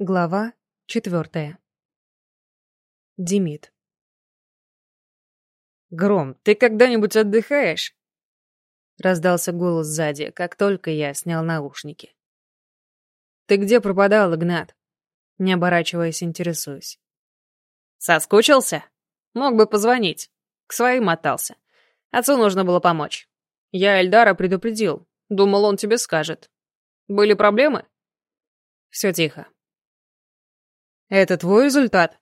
Глава четвертая. Демид. «Гром, ты когда-нибудь отдыхаешь?» Раздался голос сзади, как только я снял наушники. «Ты где пропадал, Игнат?» Не оборачиваясь, интересуюсь. «Соскучился? Мог бы позвонить. К своим мотался. Отцу нужно было помочь. Я Эльдара предупредил. Думал, он тебе скажет. Были проблемы?» Все тихо. «Это твой результат?»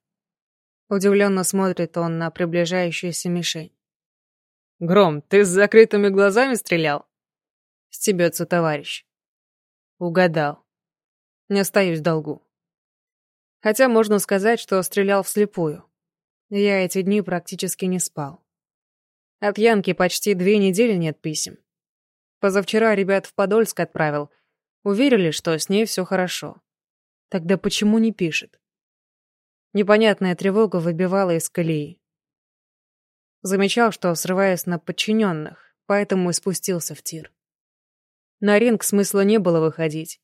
Удивленно смотрит он на приближающуюся мишень. «Гром, ты с закрытыми глазами стрелял?» Стебется товарищ. Угадал. Не остаюсь в долгу. Хотя можно сказать, что стрелял вслепую. Я эти дни практически не спал. От Янки почти две недели нет писем. Позавчера ребят в Подольск отправил. Уверили, что с ней все хорошо. Тогда почему не пишет? Непонятная тревога выбивала из колеи. Замечал, что срываясь на подчиненных, поэтому и спустился в тир. На ринг смысла не было выходить.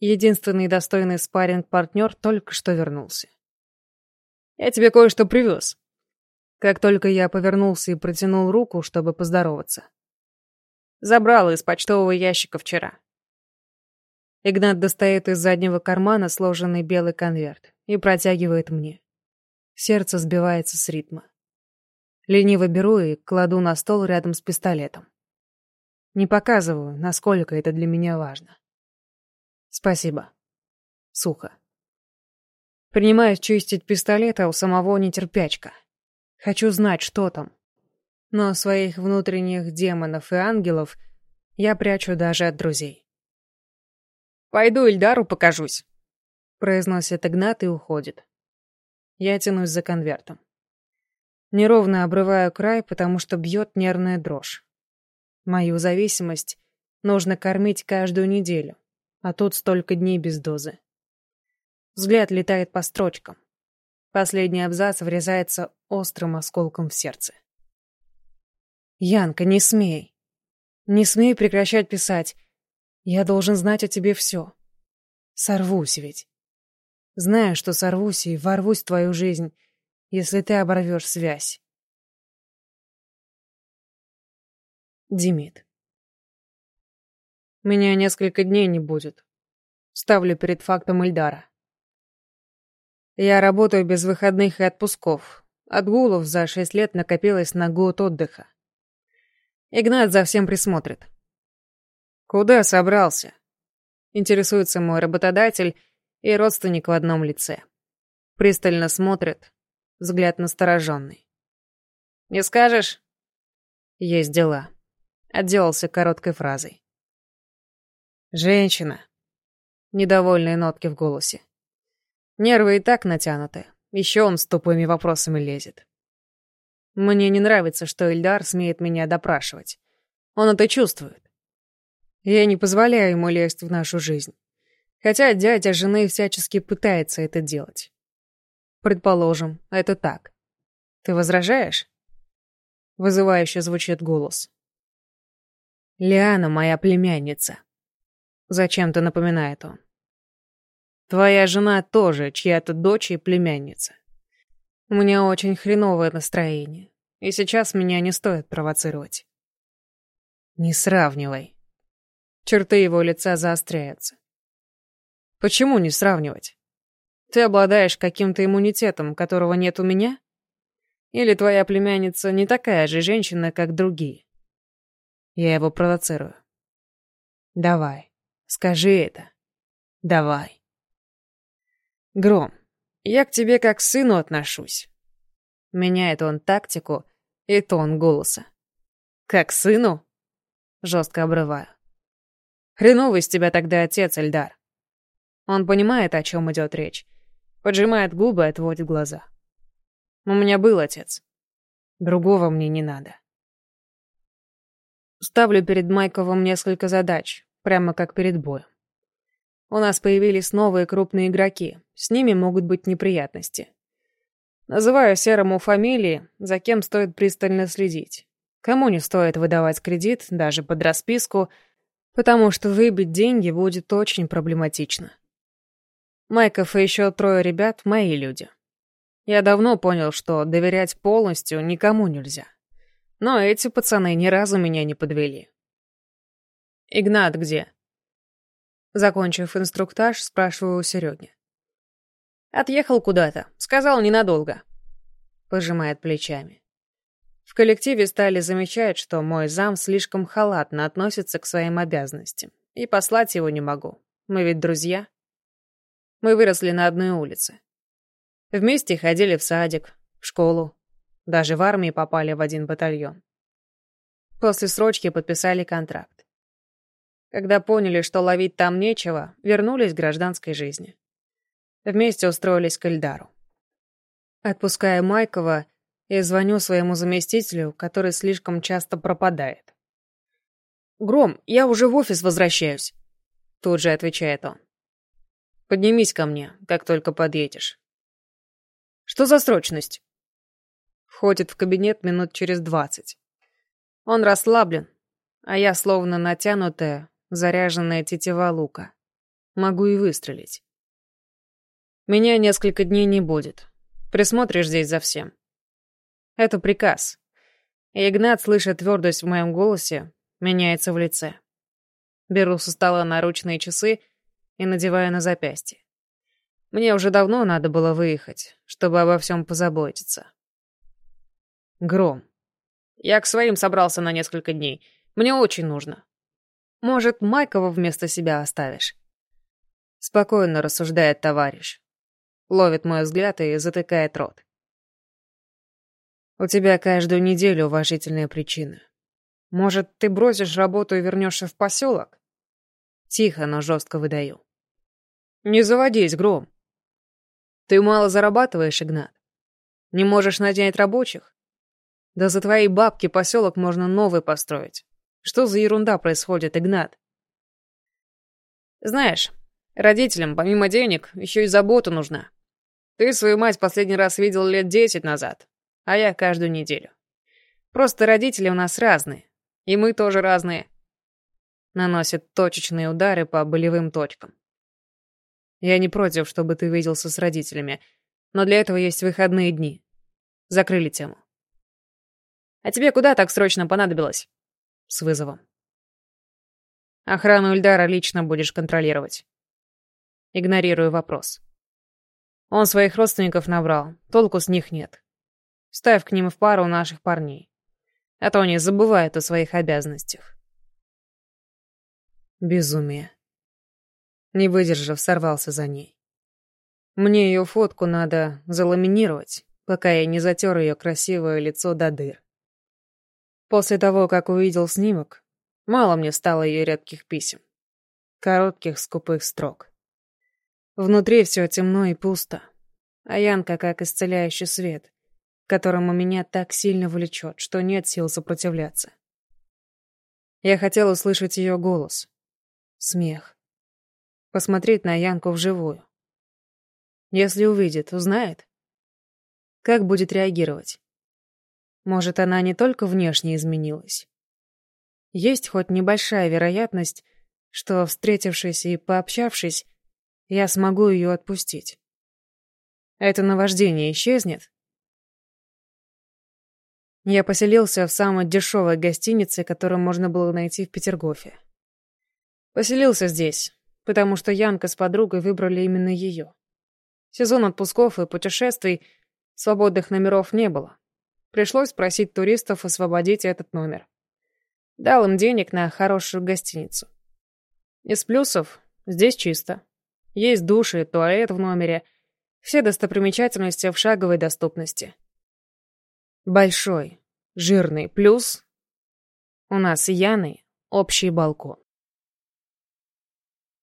Единственный достойный спарринг-партнер только что вернулся. «Я тебе кое-что привез». Как только я повернулся и протянул руку, чтобы поздороваться. Забрал из почтового ящика вчера. Игнат достает из заднего кармана сложенный белый конверт и протягивает мне. Сердце сбивается с ритма. Лениво беру и кладу на стол рядом с пистолетом. Не показываю, насколько это для меня важно. Спасибо. Сухо. Принимаюсь чистить пистолет, а у самого нетерпячка. Хочу знать, что там. Но своих внутренних демонов и ангелов я прячу даже от друзей. «Пойду Ильдару покажусь», произносит Игнат и уходит. Я тянусь за конвертом. Неровно обрываю край, потому что бьет нервная дрожь. Мою зависимость нужно кормить каждую неделю, а тут столько дней без дозы. Взгляд летает по строчкам. Последний абзац врезается острым осколком в сердце. «Янка, не смей. Не смей прекращать писать. Я должен знать о тебе все. Сорвусь ведь. Знаю, что сорвусь и ворвусь в твою жизнь, если ты оборвешь связь. Димит. Меня несколько дней не будет. Ставлю перед фактом Ильдара. Я работаю без выходных и отпусков. Отгулов за шесть лет накопилось на год отдыха. Игнат за всем присмотрит. «Куда собрался?» Интересуется мой работодатель и родственник в одном лице. Пристально смотрит, взгляд настороженный. «Не скажешь?» «Есть дела». Отделался короткой фразой. «Женщина». Недовольные нотки в голосе. Нервы и так натянуты. Еще он с тупыми вопросами лезет. Мне не нравится, что Ильдар смеет меня допрашивать. Он это чувствует. Я не позволяю ему лезть в нашу жизнь. Хотя дядя жены всячески пытается это делать. Предположим, это так. Ты возражаешь? Вызывающе звучит голос. Лиана моя племянница. Зачем-то напоминает он. Твоя жена тоже чья-то дочь и племянница. У меня очень хреновое настроение, и сейчас меня не стоит провоцировать. Не сравнивай. Черты его лица заостряются. Почему не сравнивать? Ты обладаешь каким-то иммунитетом, которого нет у меня? Или твоя племянница не такая же женщина, как другие? Я его провоцирую. Давай, скажи это. Давай. Гром, я к тебе как к сыну отношусь. Меняет он тактику и тон голоса. Как к сыну? Жестко обрываю. Хреновый из тебя тогда отец, Эльдар. Он понимает, о чем идет речь. Поджимает губы, отводит глаза. У меня был отец. Другого мне не надо. Ставлю перед Майковым несколько задач, прямо как перед боем. У нас появились новые крупные игроки, с ними могут быть неприятности. Называю серому фамилии, за кем стоит пристально следить. Кому не стоит выдавать кредит, даже под расписку, потому что выбить деньги будет очень проблематично. Майков и еще трое ребят — мои люди. Я давно понял, что доверять полностью никому нельзя. Но эти пацаны ни разу меня не подвели. «Игнат где?» Закончив инструктаж, спрашиваю у Сереги. «Отъехал куда-то. Сказал ненадолго». Пожимает плечами. В коллективе стали замечать, что мой зам слишком халатно относится к своим обязанностям. И послать его не могу. Мы ведь друзья. Мы выросли на одной улице. Вместе ходили в садик, в школу. Даже в армии попали в один батальон. После срочки подписали контракт. Когда поняли, что ловить там нечего, вернулись к гражданской жизни. Вместе устроились к Эльдару. Отпуская Майкова, я звоню своему заместителю, который слишком часто пропадает. «Гром, я уже в офис возвращаюсь», — тут же отвечает он. «Поднимись ко мне, как только подъедешь». «Что за срочность?» Входит в кабинет минут через двадцать. Он расслаблен, а я словно натянутая, заряженная тетива лука. Могу и выстрелить. Меня несколько дней не будет. Присмотришь здесь за всем. Это приказ. Игнат, слыша твердость в моем голосе, меняется в лице. Беру со стола наручные часы и надеваю на запястье. Мне уже давно надо было выехать, чтобы обо всем позаботиться. Гром. Я к своим собрался на несколько дней. Мне очень нужно. Может, Майкова вместо себя оставишь? Спокойно рассуждает товарищ. Ловит мой взгляд и затыкает рот. У тебя каждую неделю уважительные причины. Может, ты бросишь работу и вернешься в поселок? Тихо, но жестко выдаю. Не заводись, Гром. Ты мало зарабатываешь, Игнат. Не можешь нанять рабочих? Да за твои бабки поселок можно новый построить. Что за ерунда происходит, Игнат? Знаешь, родителям помимо денег еще и забота нужна. Ты свою мать последний раз видел лет десять назад, а я каждую неделю. Просто родители у нас разные, и мы тоже разные. Наносит точечные удары по болевым точкам. Я не против, чтобы ты виделся с родителями, но для этого есть выходные дни. Закрыли тему. А тебе куда так срочно понадобилось? с вызовом. Охрану Ильдара лично будешь контролировать. Игнорирую вопрос. Он своих родственников набрал, толку с них нет. Ставь к ним в пару наших парней. А то они забывают о своих обязанностях. Безумие. Не выдержав, сорвался за ней. Мне ее фотку надо заламинировать, пока я не затер ее красивое лицо до дыр. После того, как увидел снимок, мало мне стало ее редких писем. Коротких, скупых строк. Внутри все темно и пусто. А Янка как исцеляющий свет, которому меня так сильно влечет, что нет сил сопротивляться. Я хотел услышать ее голос. Смех. Посмотреть на Янку вживую. Если увидит, узнает? Как будет реагировать? Может, она не только внешне изменилась. Есть хоть небольшая вероятность, что, встретившись и пообщавшись, я смогу ее отпустить. Это наваждение исчезнет. Я поселился в самой дешевой гостинице, которую можно было найти в Петергофе. Поселился здесь, потому что Янка с подругой выбрали именно ее. Сезон отпусков и путешествий, свободных номеров не было. Пришлось просить туристов освободить этот номер. Дал им денег на хорошую гостиницу. Из плюсов здесь чисто. Есть душ и туалет в номере. Все достопримечательности в шаговой доступности. Большой, жирный плюс. У нас с Яной общий балкон.